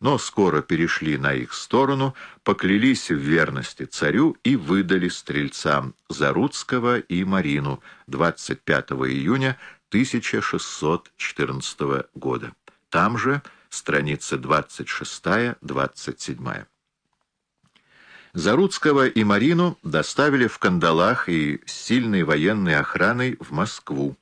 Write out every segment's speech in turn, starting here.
но скоро перешли на их сторону, поклялись в верности царю и выдали стрельцам Заруцкого и Марину 25 июня 1614 года. Там же страницы 26-27. Заруцкого и Марину доставили в кандалах и сильной военной охраной в Москву.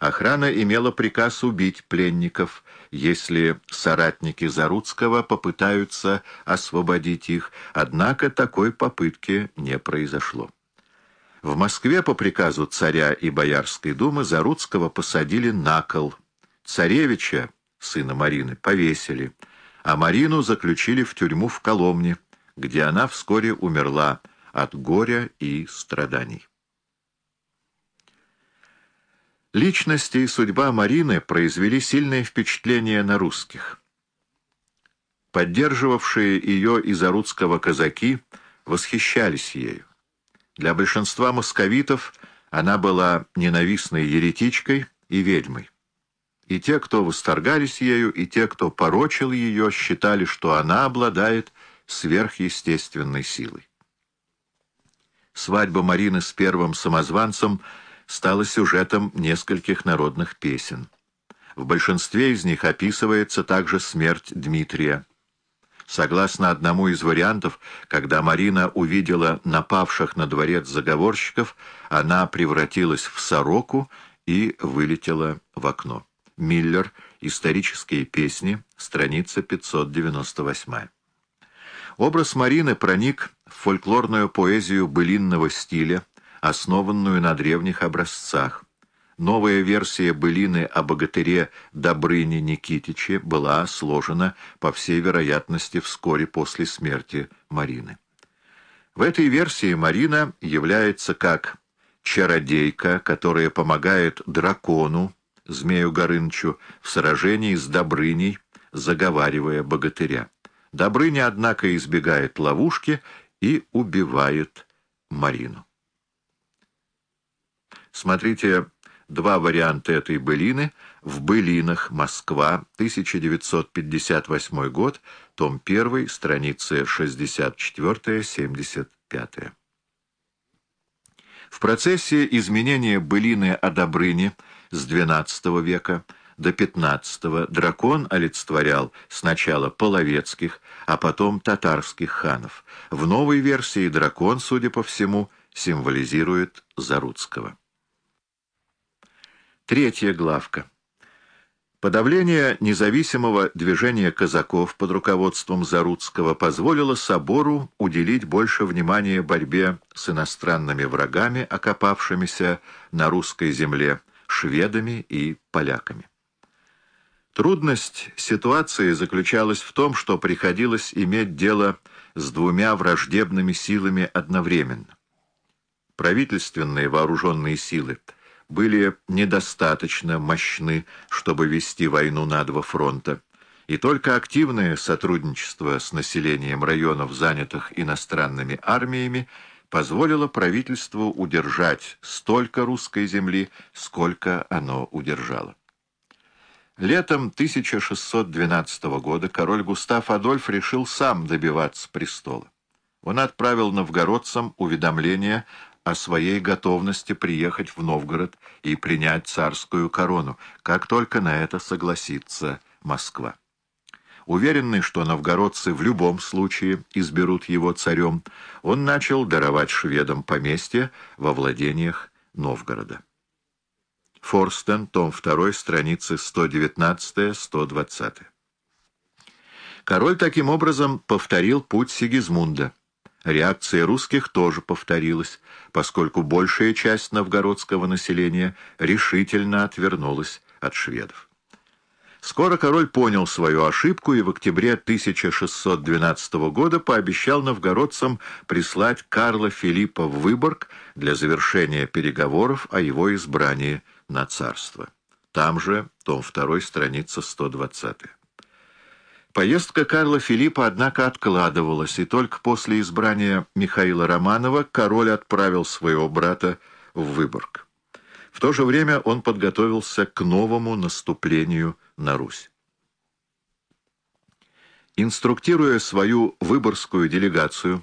Охрана имела приказ убить пленников, если соратники Заруцкого попытаются освободить их, однако такой попытки не произошло. В Москве по приказу царя и Боярской думы Заруцкого посадили на кол. Царевича, сына Марины, повесили, а Марину заключили в тюрьму в Коломне, где она вскоре умерла от горя и страданий. Личности и судьба Марины произвели сильное впечатление на русских. Поддерживавшие ее из Арудского казаки восхищались ею. Для большинства московитов она была ненавистной еретичкой и ведьмой. И те, кто восторгались ею, и те, кто порочил ее, считали, что она обладает сверхъестественной силой. Свадьба Марины с первым самозванцем стала сюжетом нескольких народных песен. В большинстве из них описывается также смерть Дмитрия. Согласно одному из вариантов, когда Марина увидела напавших на дворец заговорщиков, она превратилась в сороку и вылетела в окно. Миллер. Исторические песни. Страница 598. Образ Марины проник в фольклорную поэзию былинного стиля, основанную на древних образцах. Новая версия былины о богатыре Добрыне Никитиче была сложена, по всей вероятности, вскоре после смерти Марины. В этой версии Марина является как чародейка, которая помогает дракону, Змею Горынычу, в сражении с Добрыней, заговаривая богатыря. Добрыня, однако, избегает ловушки и убивает Марину. Смотрите два варианта этой былины в «Былинах. Москва. 1958 год. Том 1. Страницы 64-75». В процессе изменения былины о Добрыне с XII века – до XV дракон олицетворял сначала половецких, а потом татарских ханов. В новой версии дракон, судя по всему, символизирует Заруцкого. Третья главка. Подавление независимого движения казаков под руководством Заруцкого позволило собору уделить больше внимания борьбе с иностранными врагами, окопавшимися на русской земле, шведами и поляками. Трудность ситуации заключалась в том, что приходилось иметь дело с двумя враждебными силами одновременно. Правительственные вооруженные силы были недостаточно мощны, чтобы вести войну на два фронта, и только активное сотрудничество с населением районов, занятых иностранными армиями, позволило правительству удержать столько русской земли, сколько оно удержало. Летом 1612 года король Густав Адольф решил сам добиваться престола. Он отправил новгородцам уведомление о своей готовности приехать в Новгород и принять царскую корону, как только на это согласится Москва. Уверенный, что новгородцы в любом случае изберут его царем, он начал даровать шведам поместья во владениях Новгорода. Форстен, том 2, страницы 119-120. Король таким образом повторил путь Сигизмунда. Реакция русских тоже повторилась, поскольку большая часть новгородского населения решительно отвернулась от шведов. Скоро король понял свою ошибку и в октябре 1612 года пообещал новгородцам прислать Карла Филиппа в Выборг для завершения переговоров о его избрании на царство. Там же, том 2, страница 120. Поездка Карла Филиппа, однако, откладывалась, и только после избрания Михаила Романова король отправил своего брата в Выборг. В то же время он подготовился к новому наступлению на Русь. Инструктируя свою выборгскую делегацию